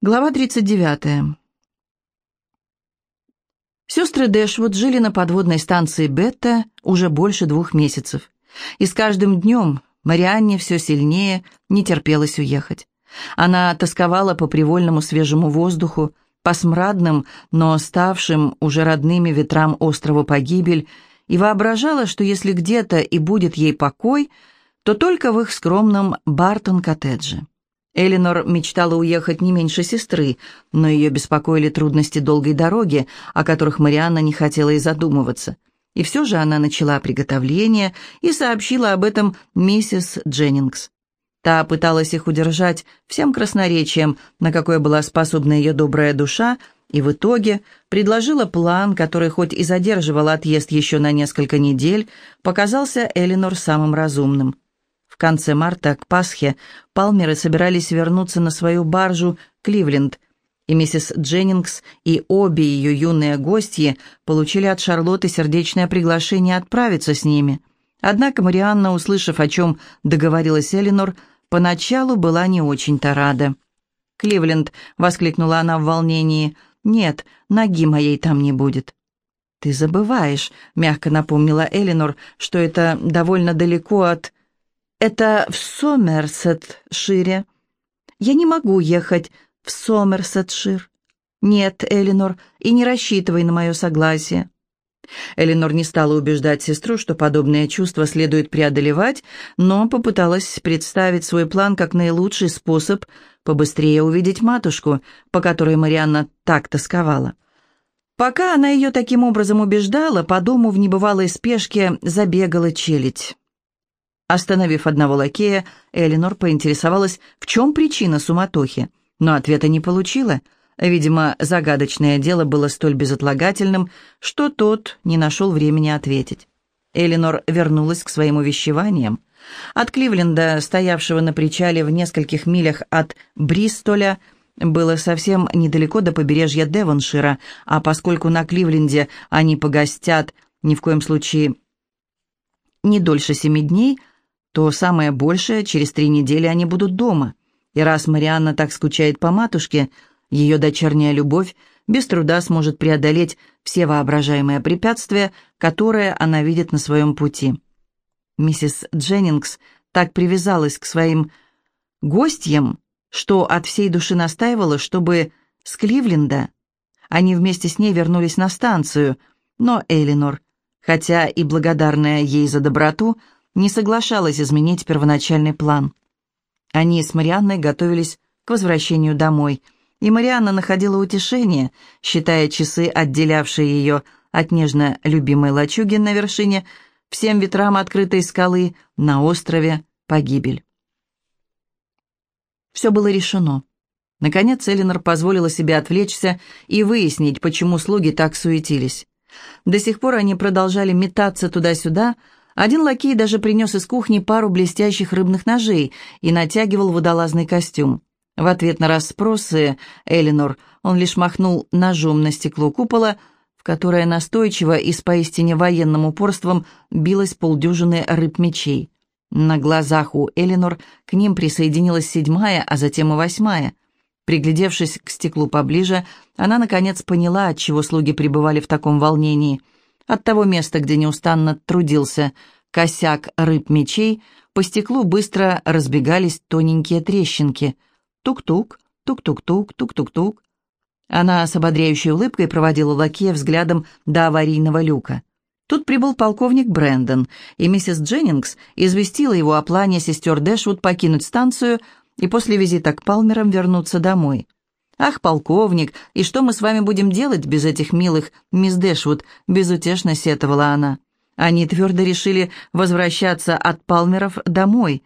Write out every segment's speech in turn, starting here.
Глава 39. Сестры Дэшвуд жили на подводной станции Бетта уже больше двух месяцев. И с каждым днем Марианне все сильнее не терпелось уехать. Она тосковала по привольному свежему воздуху, по смрадным, но ставшим уже родными ветрам острова Погибель, и воображала, что если где-то и будет ей покой, то только в их скромном Бартон-коттедже. Элинор мечтала уехать не меньше сестры, но ее беспокоили трудности долгой дороги, о которых Марианна не хотела и задумываться. И все же она начала приготовление и сообщила об этом миссис Дженнингс. Та пыталась их удержать всем красноречием, на какое была способна ее добрая душа, и в итоге предложила план, который хоть и задерживал отъезд еще на несколько недель, показался Элинор самым разумным – конце марта к Пасхе Палмеры собирались вернуться на свою баржу «Кливленд», и миссис Дженнингс и обе ее юные гостьи получили от Шарлотты сердечное приглашение отправиться с ними. Однако Марианна, услышав, о чем договорилась Элинор, поначалу была не очень-то рада. «Кливленд!» — воскликнула она в волнении. «Нет, ноги моей там не будет». «Ты забываешь», — мягко напомнила Элинор, «что это довольно далеко от...» Это в Сомерсетшире. Я не могу ехать в Сомерсетшир. Нет, Элинор, и не рассчитывай на мое согласие. Элинор не стала убеждать сестру, что подобные чувства следует преодолевать, но попыталась представить свой план как наилучший способ побыстрее увидеть матушку, по которой Марианна так тосковала. Пока она ее таким образом убеждала, по дому в небывалой спешке забегала челядь. Остановив одного лакея, Элинор поинтересовалась, в чем причина суматохи, но ответа не получила. Видимо, загадочное дело было столь безотлагательным, что тот не нашел времени ответить. Элинор вернулась к своим увещеваниям. От Кливленда, стоявшего на причале в нескольких милях от Бристоля, было совсем недалеко до побережья Девоншира, а поскольку на Кливленде они погостят ни в коем случае не дольше семи дней, то самое большее, через три недели они будут дома. И раз Марианна так скучает по матушке, ее дочерняя любовь без труда сможет преодолеть все воображаемые препятствия, которые она видит на своем пути. Миссис Дженнингс так привязалась к своим гостьям, что от всей души настаивала, чтобы с Кливленда они вместе с ней вернулись на станцию, но Элинор, хотя и благодарная ей за доброту, не соглашалась изменить первоначальный план. Они с Марианной готовились к возвращению домой, и Марианна находила утешение, считая часы, отделявшие ее от нежно любимой лачуги на вершине, всем ветрам открытой скалы на острове погибель. Все было решено. Наконец Элинор позволила себе отвлечься и выяснить, почему слуги так суетились. До сих пор они продолжали метаться туда-сюда, один лакей даже принес из кухни пару блестящих рыбных ножей и натягивал водолазный костюм. В ответ на расспросы Элинор он лишь махнул ножом на стекло купола, в которое настойчиво и с поистине военным упорством билось полдюжины рыб-мечей. На глазах у Элинор к ним присоединилась седьмая, а затем и восьмая. Приглядевшись к стеклу поближе, она, наконец, поняла, отчего слуги пребывали в таком волнении – от того места, где неустанно трудился косяк рыб-мечей, по стеклу быстро разбегались тоненькие трещинки. Тук-тук, тук-тук-тук, тук-тук-тук. Она с ободряющей улыбкой проводила лакея взглядом до аварийного люка. Тут прибыл полковник Брэндон, и миссис Дженнингс известила его о плане сестер Дэшвуд покинуть станцию и после визита к Палмерам вернуться домой. «Ах, полковник, и что мы с вами будем делать без этих милых мисс Дэшвуд?» — безутешно сетовала она. Они твердо решили возвращаться от Палмеров домой.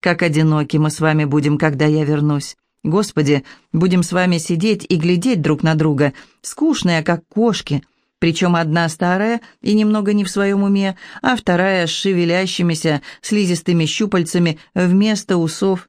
«Как одиноки мы с вами будем, когда я вернусь. Господи, будем с вами сидеть и глядеть друг на друга, скучные, как кошки». Причем одна старая и немного не в своем уме, а вторая с шевелящимися слизистыми щупальцами вместо усов.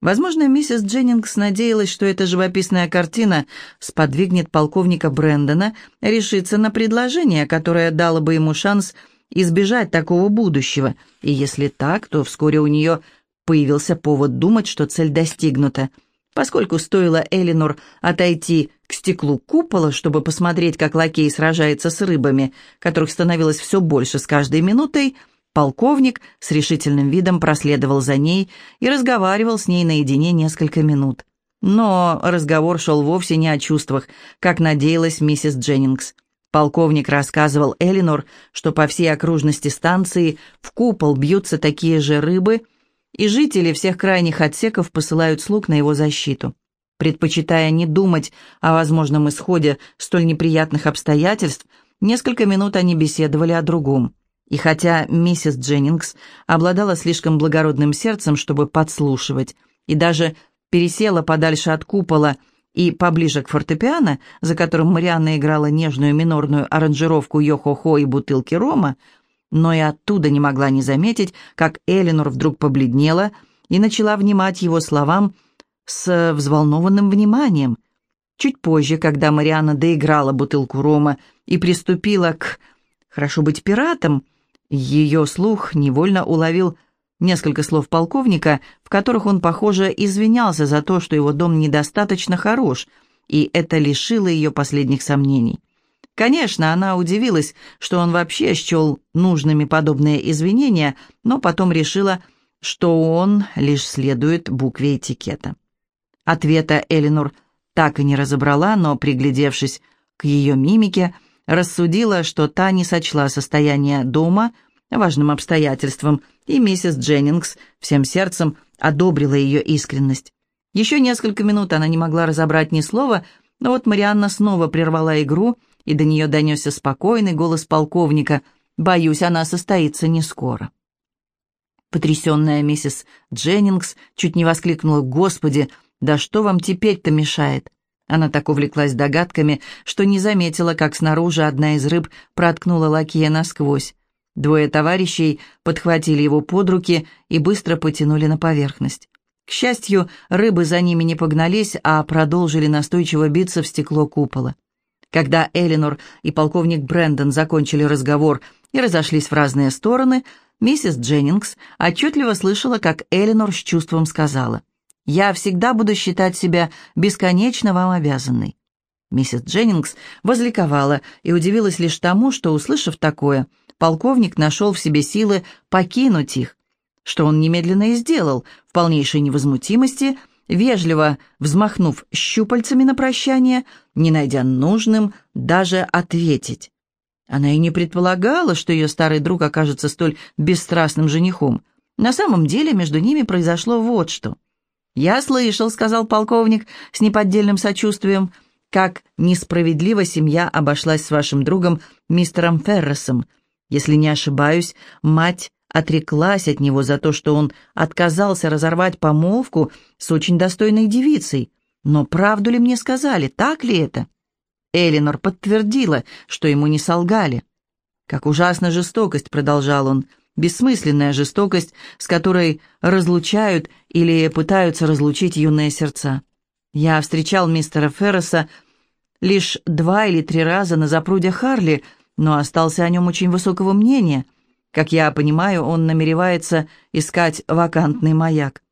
Возможно, миссис Дженнингс надеялась, что эта живописная картина сподвигнет полковника Брэндона решиться на предложение, которое дало бы ему шанс избежать такого будущего. И если так, то вскоре у нее появился повод думать, что цель достигнута. поскольку стоило Элинор отойти к стеклу купола, чтобы посмотреть, как лакей сражается с рыбами, которых становилось все больше с каждой минутой, полковник с решительным видом проследовал за ней и разговаривал с ней наедине несколько минут. Но разговор шел вовсе не о чувствах, как надеялась миссис Дженнингс. Полковник рассказывал Элинор, что по всей окружности станции в купол бьются такие же рыбы – и жители всех крайних отсеков посылают слуг на его защиту. Предпочитая не думать о возможном исходе столь неприятных обстоятельств, несколько минут они беседовали о другом. И хотя миссис Дженнингс обладала слишком благородным сердцем, чтобы подслушивать, и даже пересела подальше от купола и поближе к фортепиано, за которым Марианна играла нежную минорную аранжировку «Йо-хо-хо» и бутылки рома, но и оттуда не могла не заметить, как Эленор вдруг побледнела и начала внимать его словам с взволнованным вниманием. Чуть позже, когда Марианна доиграла бутылку рома и приступила к «хорошо быть пиратом», ее слух невольно уловил несколько слов полковника, в которых он, похоже, извинялся за то, что его дом недостаточно хорош, и это лишило ее последних сомнений. Конечно, она удивилась, что он вообще счел нужными подобные извинения, но потом решила, что он лишь следует букве этикета. Ответа Элинор так и не разобрала, но, приглядевшись к ее мимике, рассудила, что та не сочла состояние дома важным обстоятельством, и миссис Дженнингс всем сердцем одобрила ее искренность. Еще несколько минут она не могла разобрать ни слова, но вот Марианна снова прервала игру и до нее донесся спокойный голос полковника. «Боюсь, она состоится не скоро». Потрясенная миссис Дженнингс чуть не воскликнула «Господи, да что вам теперь-то мешает?» Она так увлеклась догадками, что не заметила, как снаружи одна из рыб проткнула лакея насквозь. Двое товарищей подхватили его под руки и быстро потянули на поверхность. К счастью, рыбы за ними не погнались, а продолжили настойчиво биться в стекло купола. Когда Элинор и полковник Брэндон закончили разговор и разошлись в разные стороны, миссис Дженнингс отчетливо слышала, как Элинор с чувством сказала, «Я всегда буду считать себя бесконечно вам обязанной». Миссис Дженнингс возликовала и удивилась лишь тому, что, услышав такое, полковник нашел в себе силы покинуть их, что он немедленно и сделал в полнейшей невозмутимости вежливо взмахнув щупальцами на прощание, не найдя нужным даже ответить. Она и не предполагала, что ее старый друг окажется столь бесстрастным женихом. На самом деле между ними произошло вот что. «Я слышал», — сказал полковник с неподдельным сочувствием, «как несправедливо семья обошлась с вашим другом мистером Ферресом. Если не ошибаюсь, мать отреклась от него за то, что он отказался разорвать помолвку с очень достойной девицей. Но правду ли мне сказали, так ли это? Элинор подтвердила, что ему не солгали. «Как ужасна жестокость», — продолжал он, — «бессмысленная жестокость, с которой разлучают или пытаются разлучить юные сердца. Я встречал мистера Ферреса лишь два или три раза на запруде Харли, но остался о нем очень высокого мнения — как я понимаю, он намеревается искать вакантный маяк.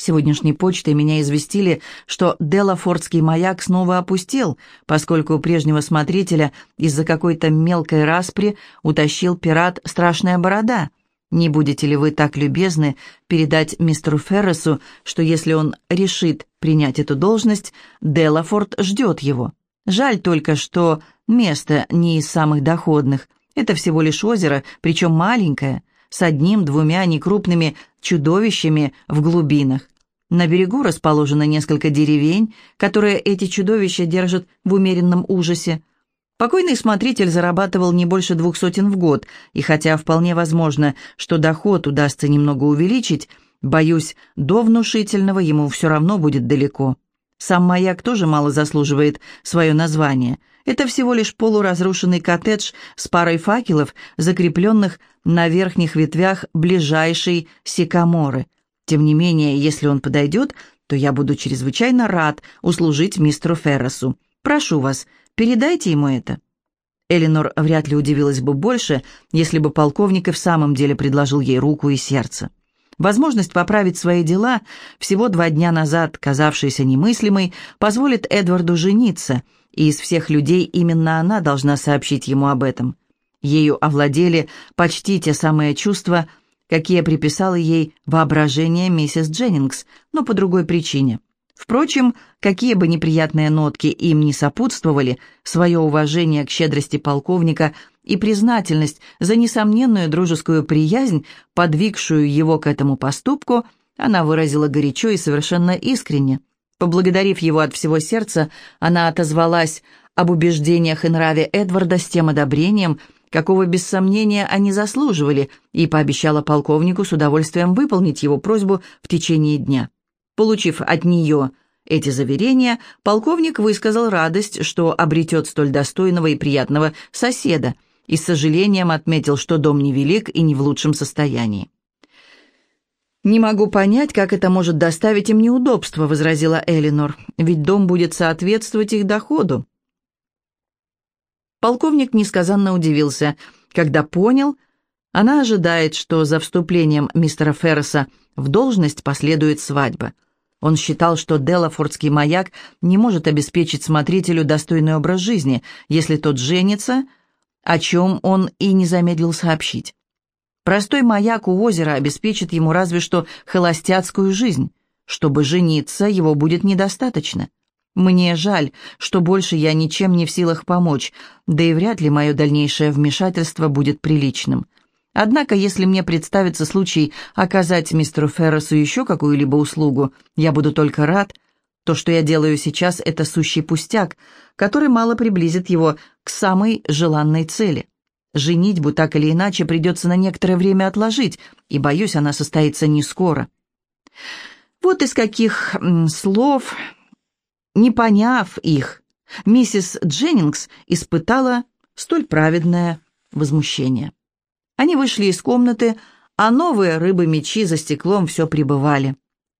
Сегодняшней почтой меня известили, что Делафордский маяк снова опустел, поскольку прежнего смотрителя из-за какой-то мелкой распри утащил пират Страшная Борода. Не будете ли вы так любезны передать мистеру Ферресу, что если он решит принять эту должность, Делафорд ждет его? Жаль только, что место не из самых доходных – это всего лишь озеро, причем маленькое, с одним-двумя некрупными чудовищами в глубинах. На берегу расположено несколько деревень, которые эти чудовища держат в умеренном ужасе. Покойный смотритель зарабатывал не больше двух сотен в год, и хотя вполне возможно, что доход удастся немного увеличить, боюсь, до внушительного ему все равно будет далеко. Сам маяк тоже мало заслуживает свое название – это всего лишь полуразрушенный коттедж с парой факелов, закрепленных на верхних ветвях ближайшей сикаморы. Тем не менее, если он подойдет, то я буду чрезвычайно рад услужить мистеру Ферресу. Прошу вас, передайте ему это». Элинор вряд ли удивилась бы больше, если бы полковник и в самом деле предложил ей руку и сердце. Возможность поправить свои дела, всего два дня назад казавшаяся немыслимой, позволит Эдварду жениться, и из всех людей именно она должна сообщить ему об этом. Ею овладели почти те самые чувства, какие приписала ей воображение миссис Дженнингс, но по другой причине. Впрочем, какие бы неприятные нотки им не сопутствовали, свое уважение к щедрости полковника и признательность за несомненную дружескую приязнь, подвигшую его к этому поступку, она выразила горячо и совершенно искренне. Поблагодарив его от всего сердца, она отозвалась об убеждениях и нраве Эдварда с тем одобрением, какого без сомнения они заслуживали, и пообещала полковнику с удовольствием выполнить его просьбу в течение дня. Получив от нее эти заверения, полковник высказал радость, что обретет столь достойного и приятного соседа – и с сожалением отметил, что дом невелик и не в лучшем состоянии. «Не могу понять, как это может доставить им неудобства», — возразила Элинор, «ведь дом будет соответствовать их доходу». Полковник несказанно удивился, когда понял, она ожидает, что за вступлением мистера Ферреса в должность последует свадьба. Он считал, что Делафордский маяк не может обеспечить смотрителю достойный образ жизни, если тот женится — о чем он и не замедлил сообщить. Простой маяк у озера обеспечит ему разве что холостяцкую жизнь. Чтобы жениться, его будет недостаточно. Мне жаль, что больше я ничем не в силах помочь, да и вряд ли мое дальнейшее вмешательство будет приличным. Однако, если мне представится случай оказать мистеру Ферресу еще какую-либо услугу, я буду только рад. То, что я делаю сейчас, это сущий пустяк, который мало приблизит его к самой желанной цели. Женитьбу так или иначе придется на некоторое время отложить, и, боюсь, она состоится не скоро. Вот из каких слов, не поняв их, миссис Дженнингс испытала столь праведное возмущение. Они вышли из комнаты, а новые рыбы-мечи за стеклом все прибывали.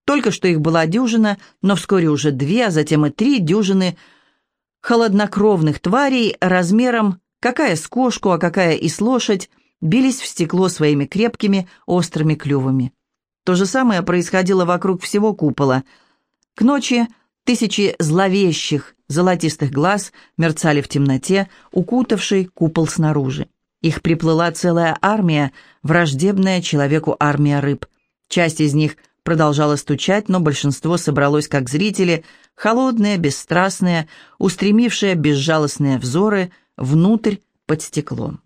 Только что их была дюжина, но вскоре уже две, а затем и три дюжины – холоднокровных тварей размером какая с кошку, а какая и с лошадь, бились в стекло своими крепкими острыми клювами. То же самое происходило вокруг всего купола. К ночи тысячи зловещих золотистых глаз мерцали в темноте, укутавшей купол снаружи. Их приплыла целая армия, враждебная человеку армия рыб. Часть из них продолжала стучать, но большинство собралось как зрители – холодные, бесстрастные, устремившие безжалостные взоры внутрь под стеклом.